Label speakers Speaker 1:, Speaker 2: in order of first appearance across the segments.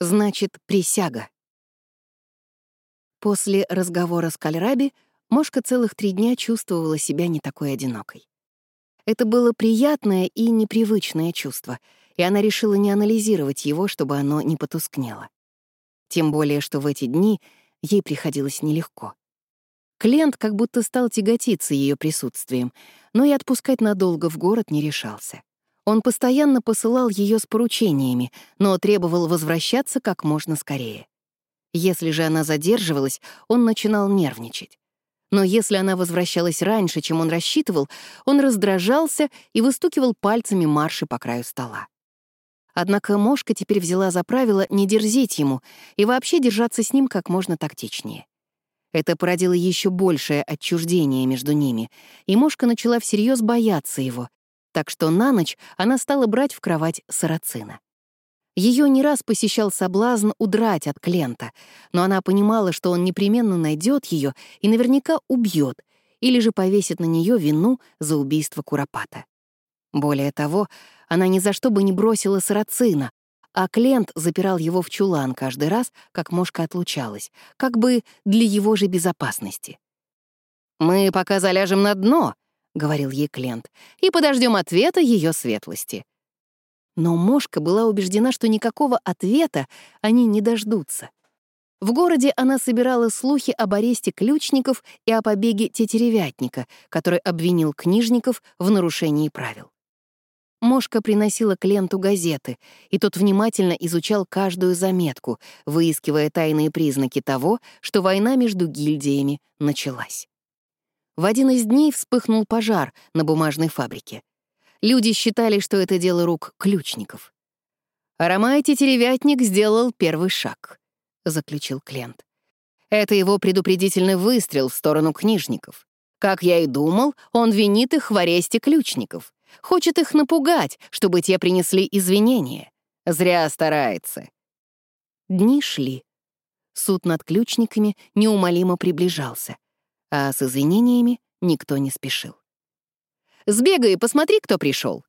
Speaker 1: Значит, присяга. После разговора с Кальраби Мошка целых три дня чувствовала себя не такой одинокой. Это было приятное и непривычное чувство, и она решила не анализировать его, чтобы оно не потускнело. Тем более, что в эти дни ей приходилось нелегко. Клиент как будто стал тяготиться ее присутствием, но и отпускать надолго в город не решался. Он постоянно посылал ее с поручениями, но требовал возвращаться как можно скорее. Если же она задерживалась, он начинал нервничать. Но если она возвращалась раньше, чем он рассчитывал, он раздражался и выстукивал пальцами марши по краю стола. Однако Мошка теперь взяла за правило не дерзить ему и вообще держаться с ним как можно тактичнее. Это породило еще большее отчуждение между ними, и Мошка начала всерьез бояться его, так что на ночь она стала брать в кровать сарацина. Ее не раз посещал соблазн удрать от Клента, но она понимала, что он непременно найдет ее и наверняка убьет, или же повесит на нее вину за убийство Куропата. Более того, она ни за что бы не бросила сарацина, а Клент запирал его в чулан каждый раз, как мошка отлучалась, как бы для его же безопасности. «Мы пока заляжем на дно», — говорил ей Клент, «и подождем ответа ее светлости». Но Мошка была убеждена, что никакого ответа они не дождутся. В городе она собирала слухи об аресте ключников и о побеге тетеревятника, который обвинил книжников в нарушении правил. Мошка приносила клиенту газеты, и тот внимательно изучал каждую заметку, выискивая тайные признаки того, что война между гильдиями началась. В один из дней вспыхнул пожар на бумажной фабрике. Люди считали, что это дело рук ключников. «Аромай тетеревятник сделал первый шаг», — заключил Клент. «Это его предупредительный выстрел в сторону книжников. Как я и думал, он винит их в аресте ключников. Хочет их напугать, чтобы те принесли извинения. Зря старается. Дни шли. Суд над ключниками неумолимо приближался, а с извинениями никто не спешил. «Сбегай посмотри, кто пришел.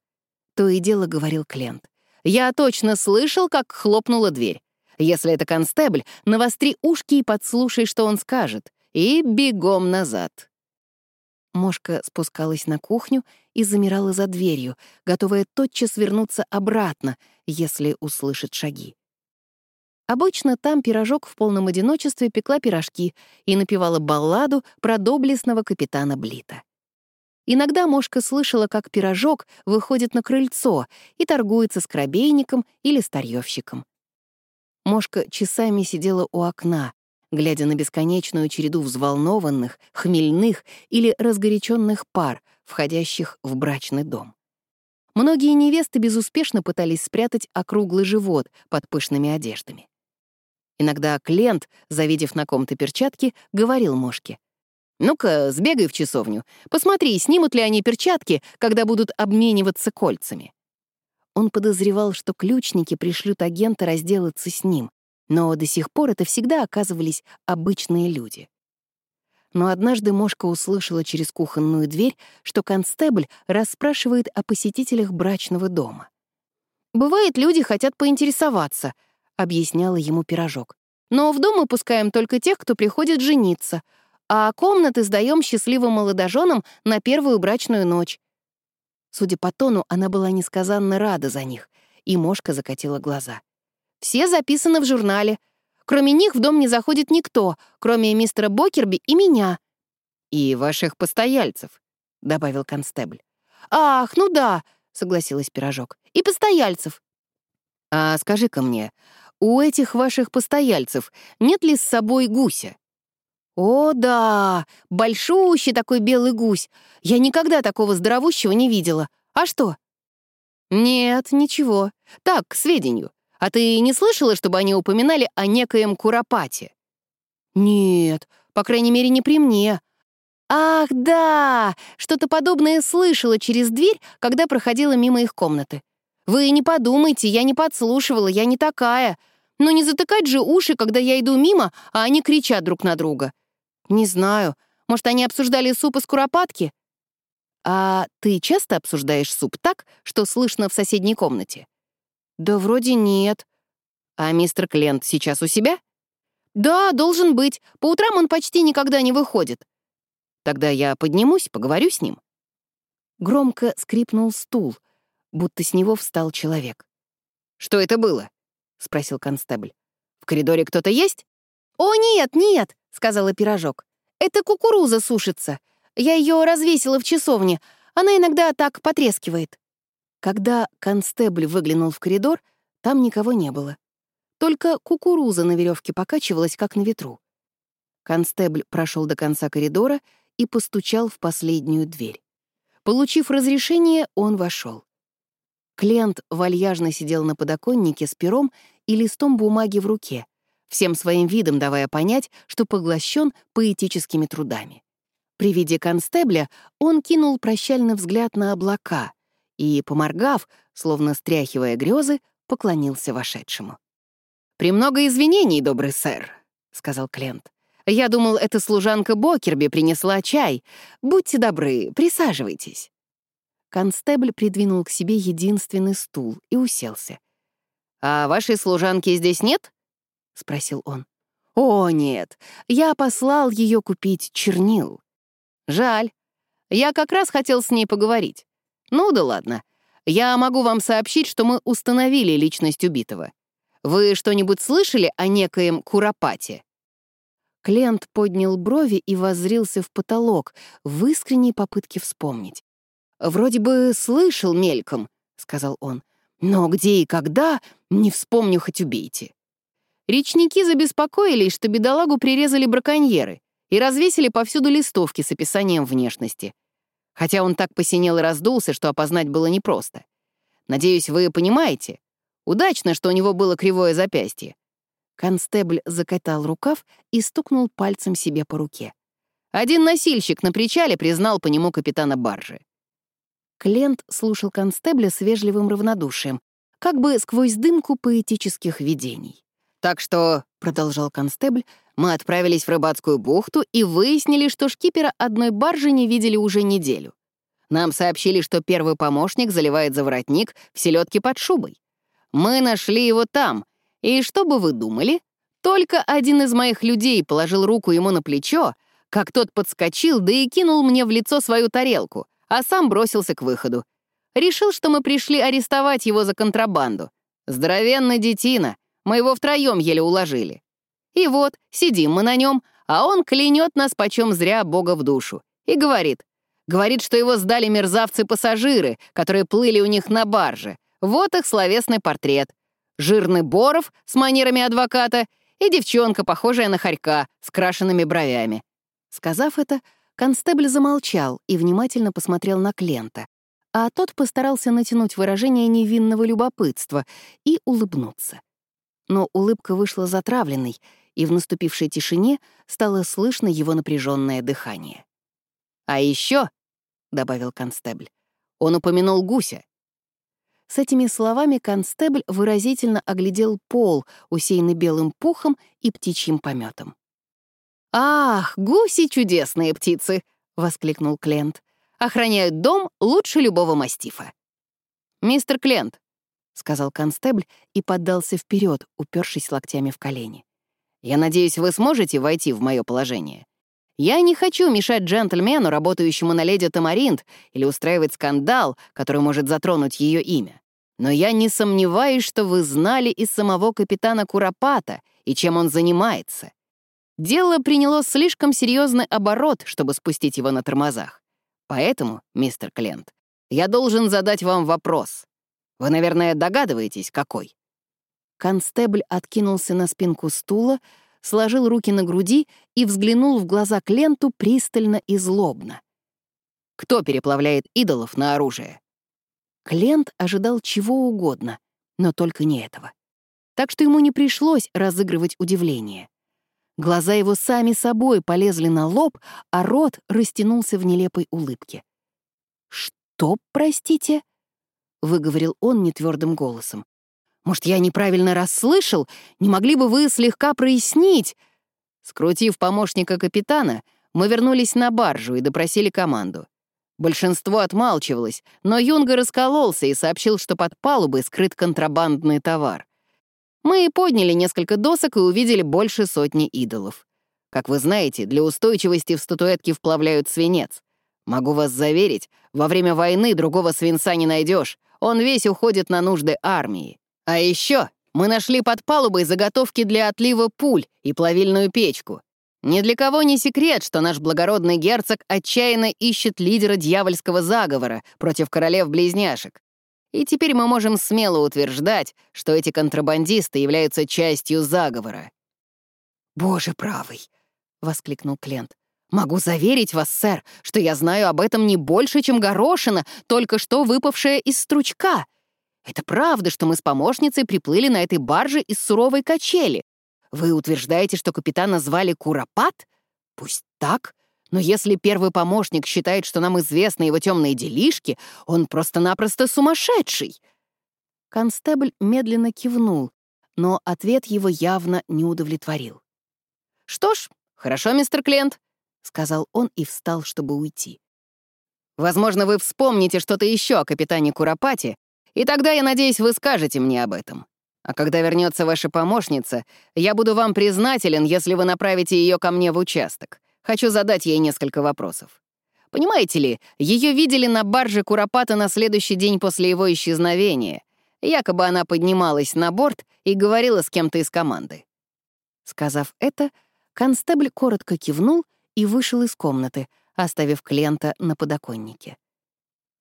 Speaker 1: То и дело говорил Клент. «Я точно слышал, как хлопнула дверь. Если это констебль, навостри ушки и подслушай, что он скажет, и бегом назад». Мошка спускалась на кухню и замирала за дверью, готовая тотчас вернуться обратно, если услышит шаги. Обычно там пирожок в полном одиночестве пекла пирожки и напевала балладу про доблестного капитана Блита. Иногда Мошка слышала, как пирожок выходит на крыльцо и торгуется с крабейником или старьевщиком. Мошка часами сидела у окна, глядя на бесконечную череду взволнованных, хмельных или разгоряченных пар, входящих в брачный дом. Многие невесты безуспешно пытались спрятать округлый живот под пышными одеждами. Иногда Клент, завидев на ком-то перчатки, говорил Мошке, «Ну-ка, сбегай в часовню, посмотри, снимут ли они перчатки, когда будут обмениваться кольцами». Он подозревал, что ключники пришлют агента разделаться с ним, но до сих пор это всегда оказывались обычные люди. Но однажды Мошка услышала через кухонную дверь, что констебль расспрашивает о посетителях брачного дома. «Бывает, люди хотят поинтересоваться», — объясняла ему пирожок. «Но в дом мы пускаем только тех, кто приходит жениться, а комнаты сдаем счастливым молодоженам на первую брачную ночь». Судя по тону, она была несказанно рада за них, и Мошка закатила глаза. Все записаны в журнале. Кроме них в дом не заходит никто, кроме мистера Бокерби и меня». «И ваших постояльцев», — добавил констебль. «Ах, ну да», — согласилась Пирожок. «И постояльцев». «А скажи-ка мне, у этих ваших постояльцев нет ли с собой гуся?» «О, да, большущий такой белый гусь. Я никогда такого здоровущего не видела. А что?» «Нет, ничего. Так, к сведению. А ты не слышала, чтобы они упоминали о некоем Куропате? Нет, по крайней мере, не при мне. Ах, да, что-то подобное слышала через дверь, когда проходила мимо их комнаты. Вы не подумайте, я не подслушивала, я не такая. Но не затыкать же уши, когда я иду мимо, а они кричат друг на друга. Не знаю, может, они обсуждали суп из куропатки? А ты часто обсуждаешь суп так, что слышно в соседней комнате? «Да вроде нет». А мистер Клент сейчас у себя? Да, должен быть. По утрам он почти никогда не выходит. Тогда я поднимусь, поговорю с ним. Громко скрипнул стул, будто с него встал человек. «Что это было?» — спросил констебль. «В коридоре кто-то есть?» «О, нет, нет!» — сказала пирожок. «Это кукуруза сушится. Я ее развесила в часовне. Она иногда так потрескивает». Когда констебль выглянул в коридор, там никого не было. Только кукуруза на веревке покачивалась, как на ветру. Констебль прошел до конца коридора и постучал в последнюю дверь. Получив разрешение, он вошел. Клиент вальяжно сидел на подоконнике с пером и листом бумаги в руке, всем своим видом давая понять, что поглощен поэтическими трудами. При виде констебля он кинул прощальный взгляд на облака и, поморгав, словно стряхивая грезы, поклонился вошедшему. «Премного извинений, добрый сэр», — сказал Клент. «Я думал, эта служанка Бокерби принесла чай. Будьте добры, присаживайтесь». Констебль придвинул к себе единственный стул и уселся. «А вашей служанки здесь нет?» — спросил он. «О, нет, я послал ее купить чернил». «Жаль. Я как раз хотел с ней поговорить. Ну да ладно. Я могу вам сообщить, что мы установили личность убитого. Вы что-нибудь слышали о некоем Куропате?» Клиент поднял брови и воззрился в потолок в искренней попытке вспомнить. «Вроде бы слышал мельком», — сказал он. «Но где и когда, не вспомню, хоть убейте». Речники забеспокоились, что бедолагу прирезали браконьеры и развесили повсюду листовки с описанием внешности хотя он так посинел и раздулся, что опознать было непросто. Надеюсь, вы понимаете? Удачно, что у него было кривое запястье. Констебль закатал рукав и стукнул пальцем себе по руке. Один носильщик на причале признал по нему капитана баржи. Клент слушал констебля с вежливым равнодушием, как бы сквозь дымку поэтических видений. «Так что», — продолжал констебль, мы отправились в рыбацкую бухту и выяснили, что шкипера одной баржи не видели уже неделю. Нам сообщили, что первый помощник заливает за воротник в селедке под шубой. Мы нашли его там, и что бы вы думали? Только один из моих людей положил руку ему на плечо, как тот подскочил, да и кинул мне в лицо свою тарелку, а сам бросился к выходу. Решил, что мы пришли арестовать его за контрабанду. Здоровенный детина, мы его втроем еле уложили. И вот, сидим мы на нем, а он клянет нас почем зря Бога в душу. И говорит, говорит, что его сдали мерзавцы-пассажиры, которые плыли у них на барже. Вот их словесный портрет. Жирный Боров с манерами адвоката и девчонка, похожая на хорька, с крашенными бровями. Сказав это, констебль замолчал и внимательно посмотрел на Клента, а тот постарался натянуть выражение невинного любопытства и улыбнуться. Но улыбка вышла затравленной — и в наступившей тишине стало слышно его напряженное дыхание. «А еще», — добавил констебль, — «он упомянул гуся». С этими словами констебль выразительно оглядел пол, усеянный белым пухом и птичьим пометом. «Ах, гуси — чудесные птицы!» — воскликнул Клент. «Охраняют дом лучше любого мастифа». «Мистер Клент», — сказал констебль и поддался вперед, упершись локтями в колени. Я надеюсь, вы сможете войти в мое положение. Я не хочу мешать джентльмену, работающему на леди Тамаринт, или устраивать скандал, который может затронуть ее имя. Но я не сомневаюсь, что вы знали и самого капитана Куропата, и чем он занимается. Дело приняло слишком серьезный оборот, чтобы спустить его на тормозах. Поэтому, мистер Клент, я должен задать вам вопрос. Вы, наверное, догадываетесь, какой? Констебль откинулся на спинку стула, сложил руки на груди и взглянул в глаза Кленту пристально и злобно. «Кто переплавляет идолов на оружие?» Клент ожидал чего угодно, но только не этого. Так что ему не пришлось разыгрывать удивление. Глаза его сами собой полезли на лоб, а рот растянулся в нелепой улыбке. «Что, простите?» — выговорил он нетвердым голосом. Может, я неправильно расслышал? Не могли бы вы слегка прояснить?» Скрутив помощника капитана, мы вернулись на баржу и допросили команду. Большинство отмалчивалось, но Юнга раскололся и сообщил, что под палубой скрыт контрабандный товар. Мы подняли несколько досок и увидели больше сотни идолов. Как вы знаете, для устойчивости в статуэтке вплавляют свинец. Могу вас заверить, во время войны другого свинца не найдешь. Он весь уходит на нужды армии. А еще мы нашли под палубой заготовки для отлива пуль и плавильную печку. Ни для кого не секрет, что наш благородный герцог отчаянно ищет лидера дьявольского заговора против королев-близняшек. И теперь мы можем смело утверждать, что эти контрабандисты являются частью заговора.
Speaker 2: «Боже правый!» — воскликнул Клент. «Могу заверить вас, сэр, что я знаю об этом не больше, чем горошина, только что выпавшая из стручка. Это правда, что мы с помощницей приплыли на этой барже из суровой качели. Вы утверждаете, что капитана звали Куропат? Пусть так, но если первый помощник считает, что нам известны его темные делишки, он просто-напросто сумасшедший.
Speaker 1: Констебль медленно кивнул, но ответ его явно не удовлетворил.
Speaker 2: «Что ж, хорошо, мистер Клент», — сказал он и встал, чтобы уйти. «Возможно, вы вспомните что-то еще о капитане Куропате, и тогда, я надеюсь, вы скажете мне об этом. А когда вернется ваша помощница, я буду вам признателен, если вы направите ее ко мне в участок. Хочу задать ей несколько вопросов. Понимаете ли, ее видели на барже Куропата на следующий день после его исчезновения. Якобы она поднималась на борт и говорила с кем-то из команды.
Speaker 1: Сказав это, констебль коротко кивнул и вышел из комнаты, оставив клиента на подоконнике.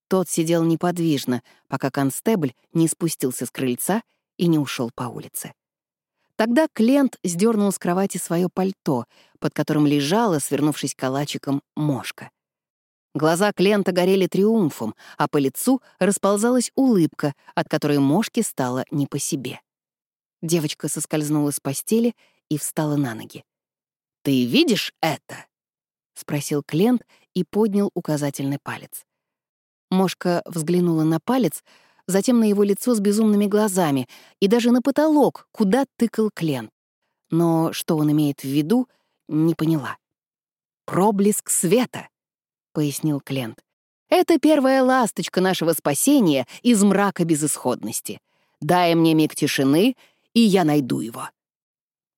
Speaker 1: Тот сидел неподвижно, пока констебль не спустился с крыльца и не ушел по улице. Тогда Клент сдернул с кровати свое пальто, под которым лежала, свернувшись калачиком, мошка. Глаза Клента горели триумфом, а по лицу расползалась улыбка, от которой мошке стало не по себе. Девочка соскользнула с постели и встала на ноги.
Speaker 2: «Ты видишь это?» — спросил Клент и поднял указательный палец.
Speaker 1: Мошка взглянула на палец, затем на его лицо с безумными глазами и даже на потолок, куда тыкал Клен. Но что он имеет в виду, не поняла. «Проблеск света», — пояснил Клент. «Это первая ласточка нашего спасения из мрака безысходности. Дай мне миг тишины, и я найду его».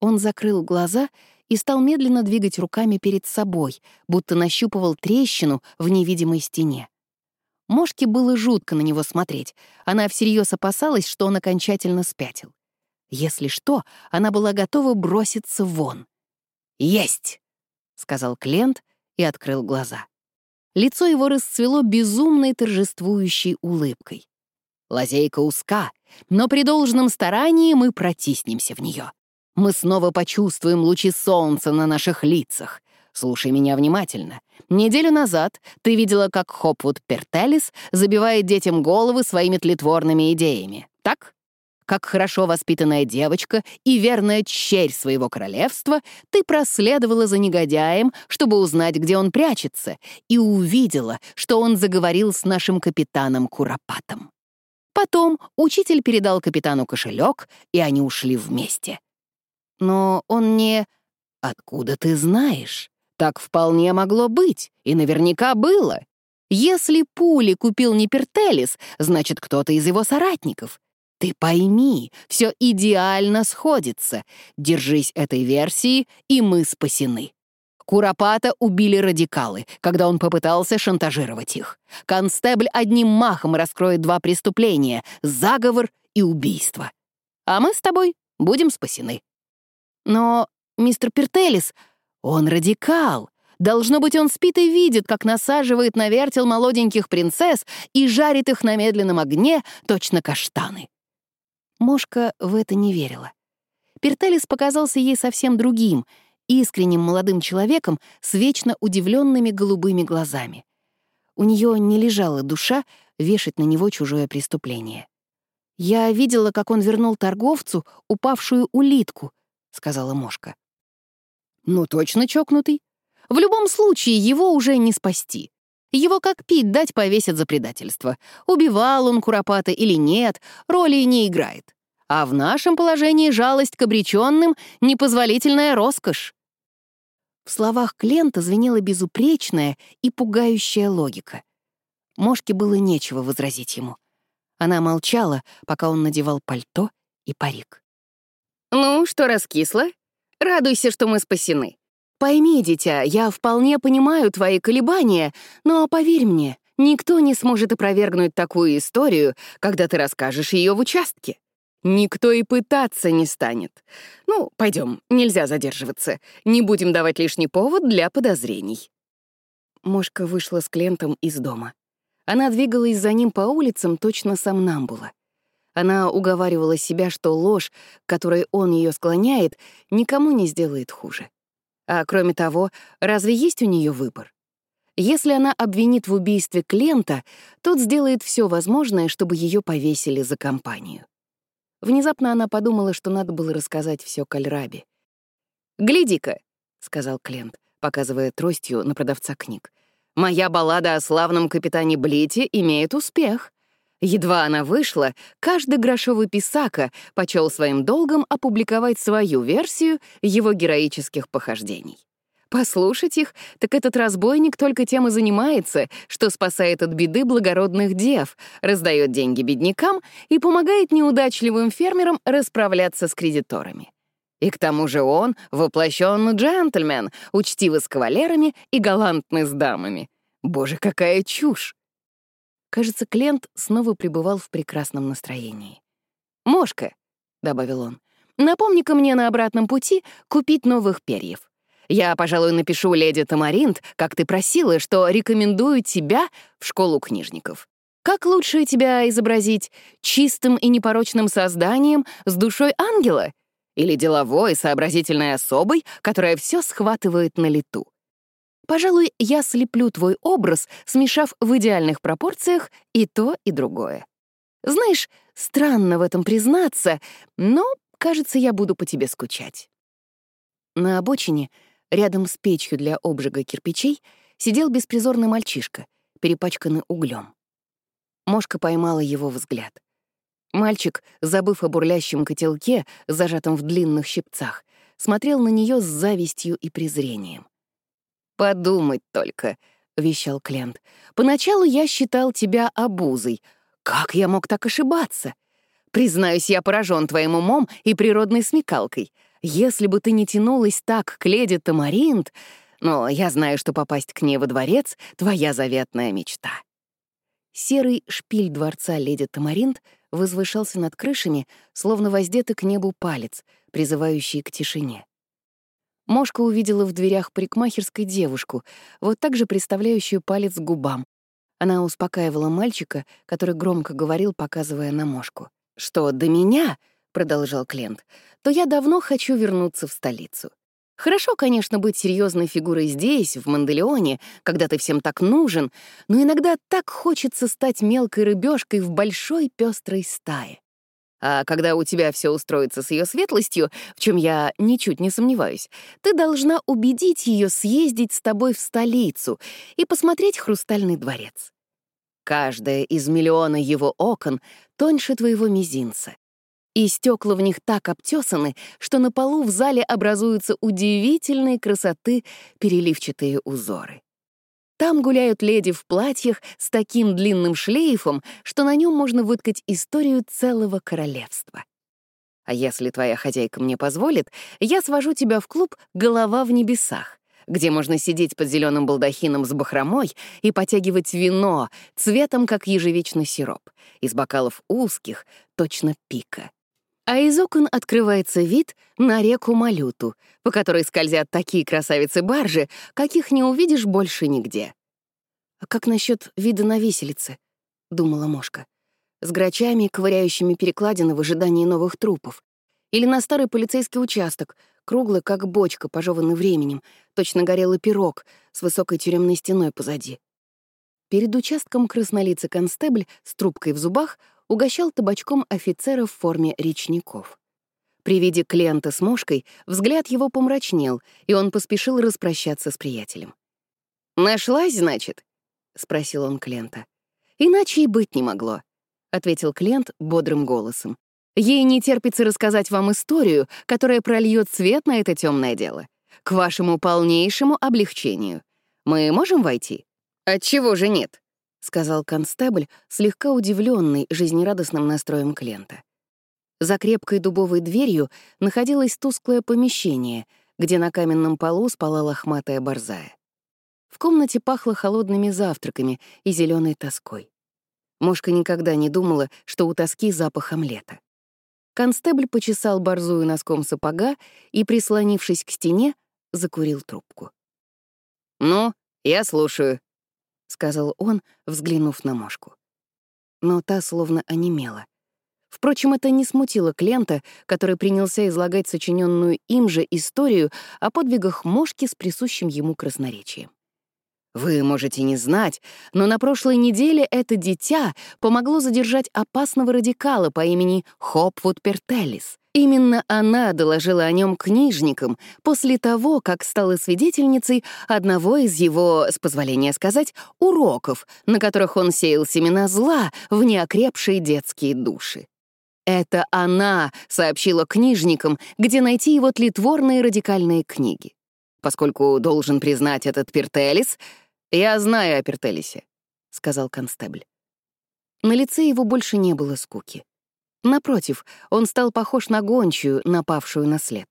Speaker 1: Он закрыл глаза и стал медленно двигать руками перед собой, будто нащупывал трещину в невидимой стене. Мошке было жутко на него смотреть. Она всерьез опасалась, что он окончательно спятил. Если что, она была готова броситься вон.
Speaker 2: «Есть!» — сказал Клент и открыл глаза.
Speaker 1: Лицо его расцвело безумной торжествующей улыбкой.
Speaker 2: «Лазейка узка, но при должном старании мы протиснемся в нее. Мы снова почувствуем лучи солнца на наших лицах. Слушай меня внимательно. Неделю назад ты видела, как Хопвуд Пертелис забивает детям головы своими тлетворными идеями, так? Как хорошо воспитанная девочка и верная черь своего королевства, ты проследовала за негодяем, чтобы узнать, где он прячется, и увидела, что он заговорил с нашим капитаном Куропатом. Потом учитель передал капитану кошелек, и они ушли вместе. Но он не... Откуда ты знаешь? Так вполне могло быть, и наверняка было. Если пули купил не Пертелис, значит, кто-то из его соратников. Ты пойми, все идеально сходится. Держись этой версии, и мы спасены. Куропата убили радикалы, когда он попытался шантажировать их. Констебль одним махом раскроет два преступления — заговор и убийство. А мы с тобой будем спасены. Но, мистер Пертелис, он радикал. Должно быть, он спит и видит, как насаживает на вертел молоденьких принцесс и жарит их на медленном огне, точно каштаны.
Speaker 1: Мошка в это не верила. Пертелис показался ей совсем другим, искренним молодым человеком с вечно удивленными голубыми глазами. У нее не лежала душа вешать на него чужое преступление. «Я видела, как он вернул торговцу упавшую улитку», — сказала Мошка.
Speaker 2: Ну, точно чокнутый. В любом случае, его уже не спасти. Его как пить дать повесят за предательство. Убивал он Куропата или нет, роли не играет. А в нашем положении жалость к обреченным — непозволительная роскошь.
Speaker 1: В словах Клента звенела безупречная и пугающая логика. Мошке было нечего возразить ему. Она молчала, пока он надевал пальто и парик. «Ну, что раскисло? Радуйся, что мы спасены. Пойми, дитя, я вполне понимаю твои колебания, но поверь мне, никто не сможет опровергнуть такую историю, когда ты расскажешь ее в участке. Никто и пытаться не станет. Ну, пойдем, нельзя задерживаться. Не будем давать лишний повод для подозрений. Мошка вышла с клиентом из дома. Она двигалась за ним по улицам точно сомнамбула. Она уговаривала себя, что ложь, которой он ее склоняет, никому не сделает хуже. А кроме того, разве есть у нее выбор? Если она обвинит в убийстве Клента, тот сделает все возможное, чтобы ее повесили за компанию. Внезапно она подумала, что надо было рассказать все Кальраби. «Гляди-ка», — сказал Клент, показывая тростью на продавца книг. «Моя баллада о славном капитане Блите имеет успех. Едва она вышла, каждый грошовый писака почел своим долгом опубликовать свою версию его героических похождений. Послушать их, так этот разбойник только тем и занимается, что спасает от беды благородных дев, раздает деньги беднякам и помогает неудачливым фермерам расправляться с кредиторами. И к тому же он — воплощенный джентльмен, учтивый с кавалерами и галантный с дамами. Боже, какая чушь! Кажется, Клент снова пребывал в прекрасном настроении. «Мошка», — добавил он, — «напомни-ка мне на обратном пути купить новых перьев. Я, пожалуй, напишу леди Тамаринт, как ты просила, что рекомендую тебя в школу книжников. Как лучше тебя изобразить? Чистым и непорочным созданием с душой ангела? Или деловой, сообразительной особой, которая все схватывает на лету? Пожалуй, я слеплю твой образ, смешав в идеальных пропорциях и то, и другое. Знаешь, странно в этом признаться, но, кажется, я буду по тебе скучать. На обочине Рядом с печью для обжига кирпичей сидел беспризорный мальчишка, перепачканный углем. Мошка поймала его взгляд. Мальчик, забыв о бурлящем котелке, зажатом в длинных щипцах, смотрел на нее с завистью и презрением. «Подумать только», — вещал Клент. «Поначалу я считал тебя обузой. Как я мог так ошибаться? Признаюсь, я поражен твоим умом и природной смекалкой. Если бы ты не тянулась так к леди Тамаринт, но я знаю, что попасть к ней во дворец — твоя заветная мечта». Серый шпиль дворца леди Тамаринт возвышался над крышами, словно воздетый к небу палец, призывающий к тишине. Мошка увидела в дверях парикмахерской девушку, вот так же приставляющую палец к губам. Она успокаивала мальчика, который громко говорил, показывая на Мошку. «Что, до меня?» продолжал Клент, то я давно хочу вернуться в столицу. Хорошо, конечно, быть серьезной фигурой здесь, в Манделеоне, когда ты всем так нужен, но иногда так хочется стать мелкой рыбешкой в большой пестрой стае. А когда у тебя все устроится с ее светлостью, в чем я ничуть не сомневаюсь, ты должна убедить ее съездить с тобой в столицу и посмотреть хрустальный дворец. Каждое из миллиона его окон тоньше твоего мизинца, и стекла в них так обтесаны, что на полу в зале образуются удивительной красоты переливчатые узоры. Там гуляют леди в платьях с таким длинным шлейфом, что на нем можно выткать историю целого королевства. А если твоя хозяйка мне позволит, я свожу тебя в клуб «Голова в небесах», где можно сидеть под зеленым балдахином с бахромой и потягивать вино цветом, как ежевичный сироп, из бокалов узких, точно пика а из окон открывается вид на реку Малюту, по которой скользят такие красавицы-баржи, каких не увидишь больше нигде. «А как насчет вида на виселице?» — думала Мошка. «С грачами, ковыряющими перекладины в ожидании новых трупов. Или на старый полицейский участок, круглый, как бочка, пожеванный временем, точно горелый пирог с высокой тюремной стеной позади. Перед участком краснолицый констебль с трубкой в зубах угощал табачком офицера в форме речников. При виде клиента с мошкой взгляд его помрачнел, и он поспешил распрощаться с приятелем. «Нашлась, значит?» — спросил он клиента. «Иначе и быть не могло», — ответил клиент бодрым голосом. «Ей не терпится рассказать вам историю, которая прольет свет на это темное дело. К вашему полнейшему облегчению. Мы можем войти?» «Отчего же нет?» — сказал констебль, слегка удивленный жизнерадостным настроем клиента. За крепкой дубовой дверью находилось тусклое помещение, где на каменном полу спала лохматая борзая. В комнате пахло холодными завтраками и зеленой тоской. Мошка никогда не думала, что у тоски запах омлета. Констебль почесал борзую носком сапога и, прислонившись к стене, закурил трубку.
Speaker 2: «Ну, я слушаю», —
Speaker 1: сказал он, взглянув на Мошку. Но та словно онемела. Впрочем, это не смутило Клента, который принялся излагать сочиненную им же историю о подвигах Мошки с присущим ему красноречием. Вы можете не знать, но на прошлой неделе это дитя помогло задержать опасного радикала по имени Хопвуд Пертеллис. Именно она доложила о нем книжникам после того, как стала свидетельницей одного из его, с позволения сказать, уроков, на которых он сеял семена зла в неокрепшие детские души. Это она сообщила книжникам, где найти его тлетворные радикальные книги. Поскольку, должен признать, этот Пертелис «Я знаю о Пертелисе», — сказал констебль. На лице его больше не было скуки. Напротив, он стал похож на гончую, напавшую на след.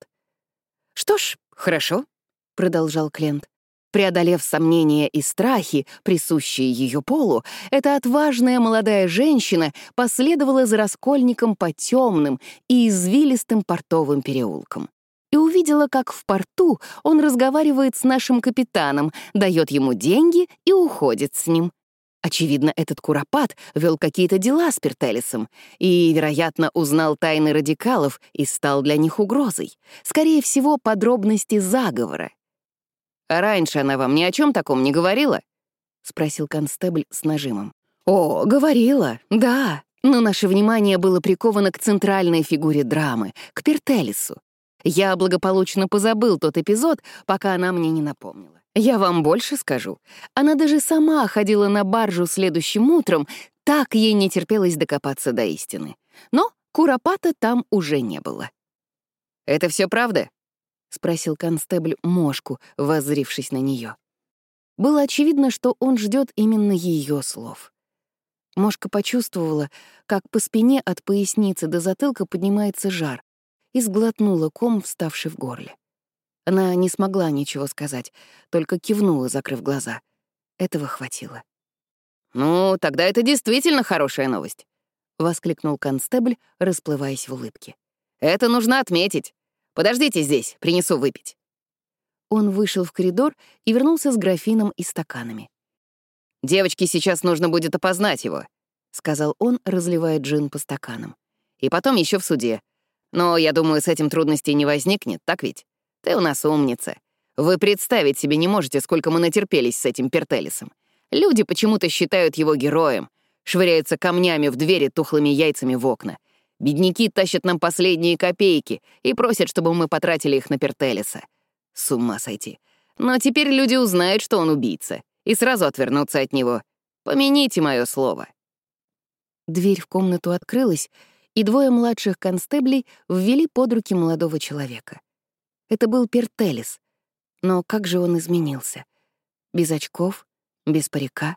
Speaker 1: «Что ж, хорошо», — продолжал Клент. Преодолев сомнения и страхи, присущие ее полу, эта отважная молодая женщина последовала за раскольником по темным и извилистым портовым переулкам и увидела, как в порту он разговаривает с нашим капитаном, дает ему деньги и уходит с ним. Очевидно, этот куропат вел какие-то дела с Пертелисом и, вероятно, узнал тайны радикалов и стал для них угрозой. Скорее всего, подробности заговора. «А раньше она вам ни о чем таком не говорила?» — спросил констебль с нажимом. «О, говорила, да, но наше внимание было приковано к центральной фигуре драмы, к Пертелису. Я благополучно позабыл тот эпизод, пока она мне не напомнила. Я вам больше скажу. Она даже сама ходила на баржу следующим утром, так ей не терпелось докопаться до истины. Но Куропата там уже не было.
Speaker 2: «Это все правда?»
Speaker 1: — спросил констебль Мошку, воззрившись на нее. Было очевидно, что он ждет именно ее слов. Мошка почувствовала, как по спине от поясницы до затылка поднимается жар, и сглотнула ком, вставший в горле. Она не смогла ничего сказать, только кивнула, закрыв глаза. Этого хватило.
Speaker 2: «Ну, тогда это действительно хорошая новость», — воскликнул констебль, расплываясь в улыбке. «Это нужно отметить. Подождите здесь, принесу выпить».
Speaker 1: Он вышел в коридор и вернулся с графином и стаканами.
Speaker 2: «Девочке сейчас нужно будет опознать его», — сказал он, разливая джин по стаканам. «И потом еще в суде. Но, я думаю, с этим трудностей не возникнет, так ведь? Ты у нас умница. Вы представить себе не можете, сколько мы натерпелись с этим Пертелисом. Люди почему-то считают его героем, швыряются камнями в двери тухлыми яйцами в окна. Бедняки тащат нам последние копейки и просят, чтобы мы потратили их на Пертелиса. С ума сойти. Но теперь люди узнают, что он убийца, и сразу отвернутся от него. Помяните мое слово.
Speaker 1: Дверь в комнату открылась, и двое младших констеблей ввели под руки молодого человека. Это был Пертелис. Но как же он изменился? Без очков, без парика.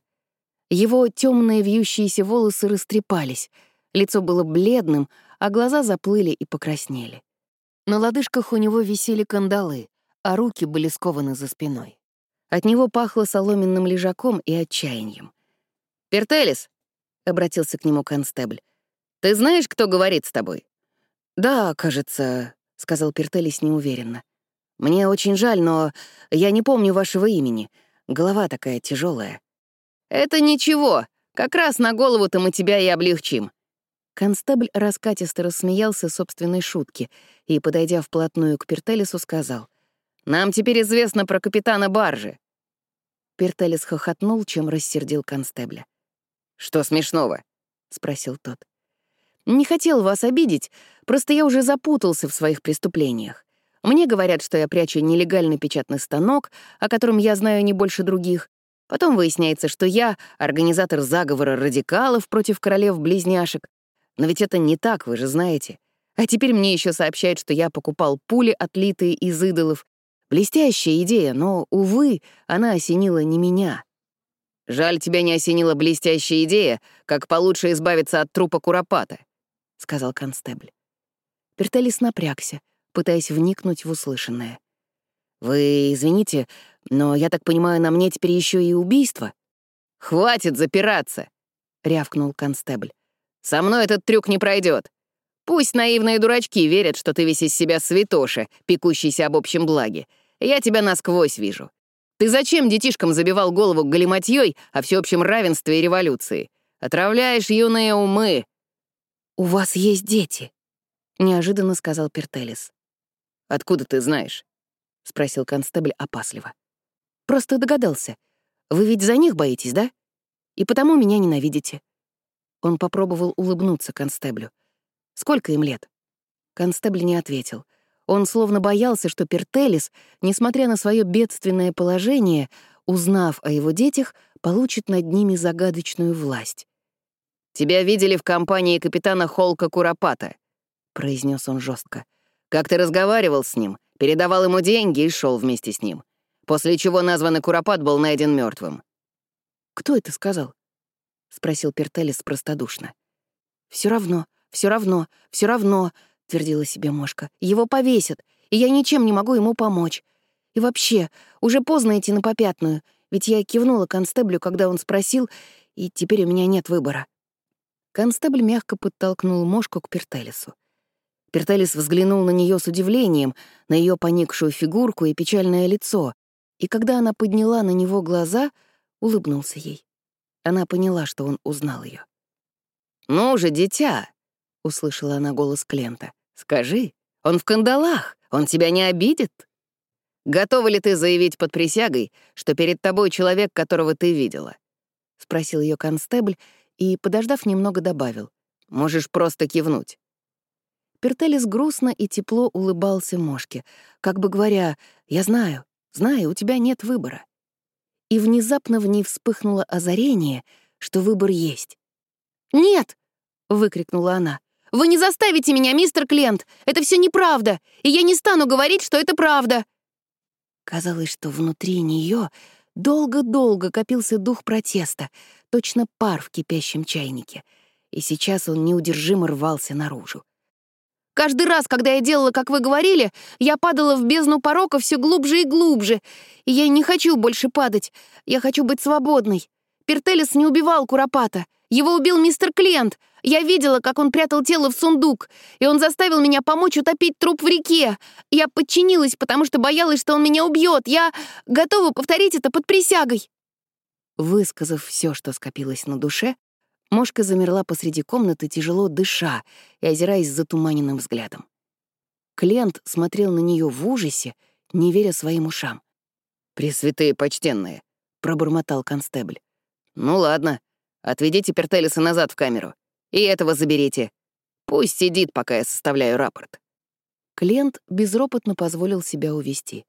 Speaker 1: Его темные вьющиеся волосы растрепались, лицо было бледным, а глаза заплыли и покраснели. На лодыжках у него висели кандалы, а руки были скованы за спиной. От него пахло соломенным лежаком и отчаянием.
Speaker 2: «Пертелис!» — обратился к нему констебль. Ты знаешь, кто говорит с тобой?»
Speaker 1: «Да, кажется», — сказал Пертелис неуверенно. «Мне очень жаль, но я не помню вашего имени. Голова такая тяжелая.
Speaker 2: «Это ничего. Как раз на голову-то мы тебя и облегчим».
Speaker 1: Констебль раскатисто рассмеялся собственной шутки и, подойдя вплотную к Пертелису, сказал,
Speaker 2: «Нам теперь известно про капитана баржи».
Speaker 1: Пертелис хохотнул, чем рассердил констебля.
Speaker 2: «Что смешного?»
Speaker 1: — спросил тот. Не хотел вас обидеть, просто я уже запутался в своих преступлениях. Мне говорят, что я прячу нелегальный печатный станок, о котором я знаю не больше других. Потом выясняется, что я — организатор заговора радикалов против королев-близняшек. Но ведь это не так, вы же знаете. А теперь мне еще сообщают, что я покупал пули, отлитые из идолов. Блестящая идея, но, увы, она осенила не меня.
Speaker 2: Жаль, тебя не осенила блестящая идея, как получше избавиться от трупа Куропата.
Speaker 1: — сказал констебль. Пертелис напрягся, пытаясь вникнуть в услышанное. «Вы извините, но, я так понимаю, на мне теперь еще и убийство?»
Speaker 2: «Хватит запираться!» — рявкнул констебль. «Со мной этот трюк не пройдет. Пусть наивные дурачки верят, что ты весь из себя святоша, пекущийся об общем благе. Я тебя насквозь вижу. Ты зачем детишкам забивал голову галиматьей о всеобщем равенстве и революции? Отравляешь юные умы!»
Speaker 1: «У вас есть дети», — неожиданно сказал Пертелис.
Speaker 2: «Откуда ты знаешь?» — спросил констебль опасливо.
Speaker 1: «Просто догадался. Вы ведь за них боитесь, да? И потому меня ненавидите». Он попробовал улыбнуться констеблю. «Сколько им лет?» Констебль не ответил. Он словно боялся, что Пертелис, несмотря на свое бедственное положение, узнав о его детях, получит над ними загадочную власть.
Speaker 2: «Тебя видели в компании капитана Холка Куропата», — произнес он жестко. «Как ты разговаривал с ним, передавал ему деньги и шел вместе с ним, после чего названный Куропат был найден мертвым.
Speaker 1: «Кто это сказал?» — спросил Пертелис простодушно. Все равно, все равно, все равно», — твердила себе Мошка. «Его повесят, и я ничем не могу ему помочь. И вообще, уже поздно идти на попятную, ведь я кивнула констеблю, когда он спросил, и теперь у меня нет выбора». Констебль мягко подтолкнул Мошку к Пертелису. Пертелис взглянул на нее с удивлением, на ее поникшую фигурку и печальное лицо, и когда она подняла на него глаза, улыбнулся ей. Она поняла, что он узнал ее.
Speaker 2: «Ну же, дитя!» — услышала она голос Клента. «Скажи, он в кандалах, он тебя не обидит?» «Готова ли ты заявить под присягой, что перед тобой человек, которого ты видела?» — спросил ее констебль и, подождав немного, добавил. «Можешь просто кивнуть».
Speaker 1: Пертелис грустно и тепло улыбался Мошке, как бы говоря, «Я знаю, знаю, у тебя нет выбора». И внезапно в ней вспыхнуло озарение, что выбор есть. «Нет!» — выкрикнула она. «Вы не заставите меня, мистер Клент! Это все неправда, и я не стану говорить, что это правда!» Казалось, что внутри нее долго-долго копился дух протеста, точно пар в кипящем чайнике, и сейчас он неудержимо рвался наружу. Каждый раз, когда я делала, как вы говорили, я падала в бездну порока все глубже и глубже. И я не хочу больше падать. Я хочу быть свободной. Пертелис не убивал Куропата. Его убил мистер Клент. Я видела, как он прятал тело в сундук, и он заставил меня помочь утопить труп в реке. Я подчинилась, потому что боялась, что он меня убьет. Я готова повторить это под присягой. Высказав все, что скопилось на душе, Мошка замерла посреди комнаты, тяжело дыша и озираясь затуманенным взглядом. Клент смотрел на нее в ужасе, не веря своим ушам.
Speaker 2: «Пресвятые почтенные», — пробормотал констебль. «Ну ладно, отведите Пертелиса назад в камеру. И этого заберите. Пусть сидит, пока я составляю рапорт».
Speaker 1: Клент безропотно позволил себя увести.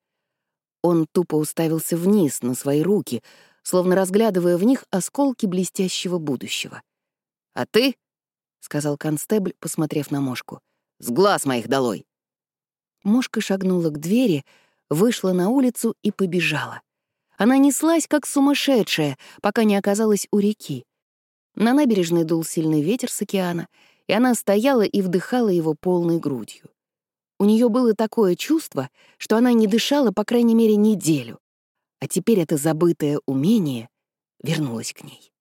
Speaker 1: Он тупо уставился вниз на свои руки, словно разглядывая в них осколки блестящего будущего.
Speaker 2: «А ты?» — сказал констебль, посмотрев на Мошку. «С глаз моих долой!»
Speaker 1: Мошка шагнула к двери, вышла на улицу и побежала. Она неслась, как сумасшедшая, пока не оказалась у реки. На набережной дул сильный ветер с океана, и она стояла и вдыхала его полной грудью. У нее было такое чувство, что она не дышала, по крайней мере, неделю а теперь это забытое умение вернулось к ней.